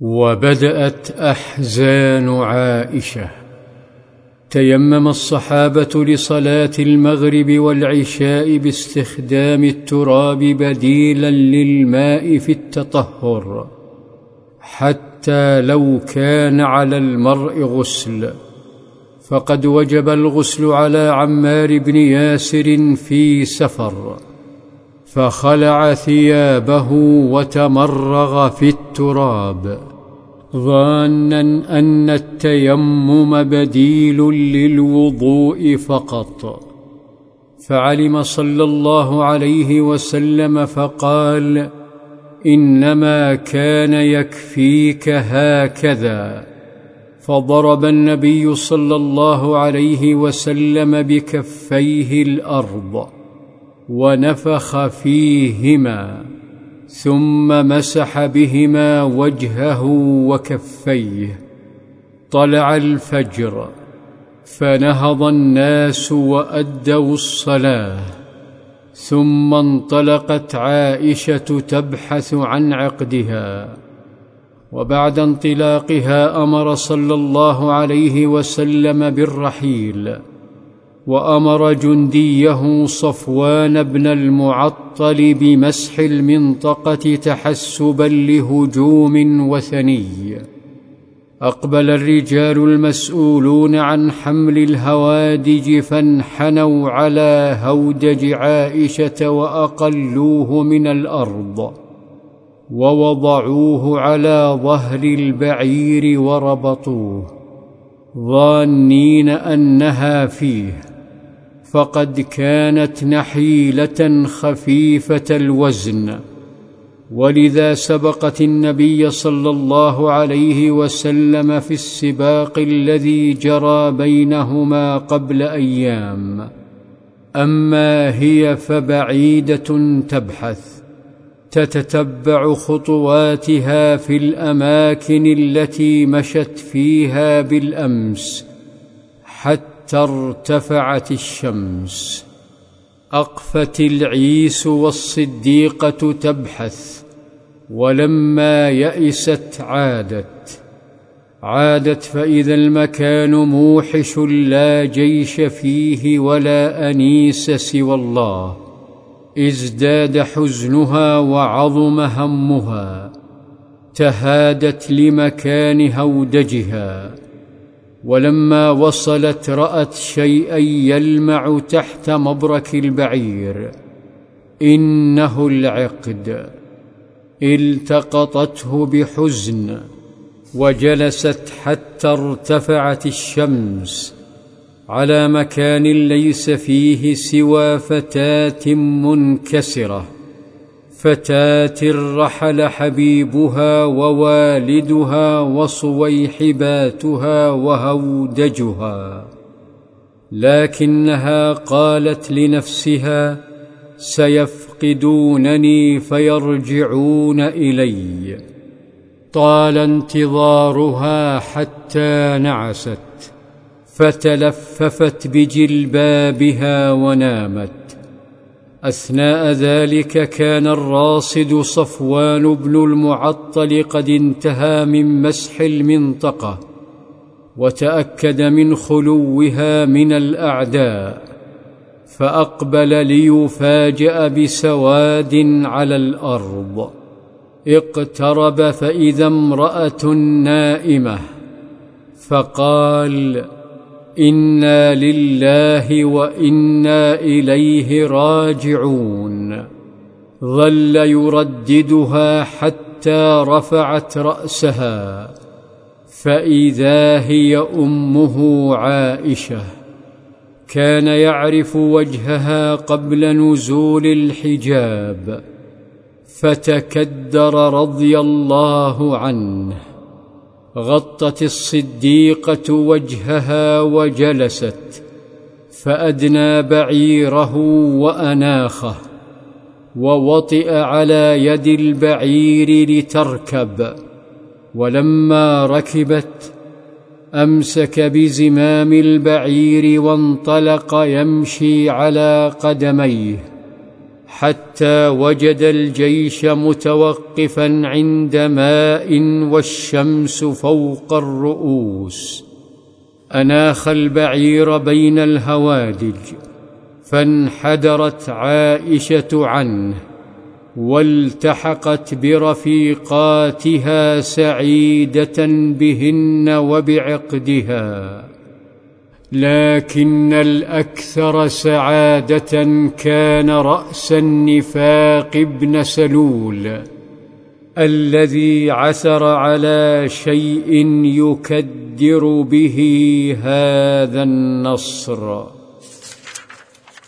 وبدأت أحزان عائشة. تيمم الصحابة لصلاة المغرب والعشاء باستخدام التراب بديلا للماء في التطهر حتى لو كان على المرء غسل. فقد وجب الغسل على عمار بن ياسر في سفر فخلع ثيابه وتمرغ في التراب. ظانا أن التيمم بديل للوضوء فقط. فعلم صلى الله عليه وسلم فقال إنما كان يكفيك هكذا. فضرب النبي صلى الله عليه وسلم بكفيه الأرض ونفخ فيهما. ثم مسح بهما وجهه وكفيه. طلع الفجر فنهض الناس وأدوا الصلاة. ثم انطلقت عائشة تبحث عن عقدها. وبعد انطلاقها أمر صلى الله عليه وسلم بالرحيل. وأمر جنديه صفوان بن المعطل بمسح المنطقة تحسبا لهجوم وثني. أقبل الرجال المسؤولون عن حمل الهوادج فانحنوا على هودج عائشة وأقلوه من الأرض ووضعوه على ظهر البعير وربطوه. ظانين أنها فيه فقد كانت نحيلة خفيفة الوزن. ولذا سبقت النبي صلى الله عليه وسلم في السباق الذي جرى بينهما قبل أيام. أما هي فبعيدة تبحث. تتتبع خطواتها في الأماكن التي مشت فيها بالأمس حتى ارتفعت الشمس. أقفت العيس والصديقة تبحث ولما يئست عادت. عادت فإذا المكان موحش لا جيش فيه ولا أنيس سوى الله. ازداد حزنها وعظم همها تهادت لمكان هودجها. ولما وصلت رأت شيئا يلمع تحت مبرك البعير. إنه العقد. التقطته بحزن وجلست حتى ارتفعت الشمس. على مكان ليس فيه سوى فتاة منكسرة. فتاة رحل حبيبها ووالدها وصويحباتها وهودجها. لكنها قالت لنفسها سيفقدونني فيرجعون إلي. طال انتظارها حتى نعست. فتلففت بجلبابها ونامت. أثناء ذلك كان الراصد صفوان بن المعطل قد انتهى من مسح المنطقة وتأكد من خلوها من الأعداء فأقبل ليفاجأ بسواد على الأرض. اقترب فإذا امرأة نائمة فقال إنا لله وإنا إليه راجعون ظل يرددها حتى رفعت راسها فاذا هي امه عائشه كان يعرف وجهها قبل نزول الحجاب فتكدر رضي الله عنه غطت الصديقة وجهها وجلست فأدنى بعيره وأناخه ووطئ على يد البعير لتركب ولما ركبت أمسك بزمام البعير وانطلق يمشي على قدميه. حتى وجد الجيش متوقفا عند ماء والشمس فوق الرؤوس. أناخ البعير بين الهوادج فانحدرت عائشة عنه والتحقت برفيقاتها سعيدة بهن وبعقدها. لكن الأكثر سعادة كان رأس النفاق ابن سلول الذي عثر على شيء يكدر به هذا النصر.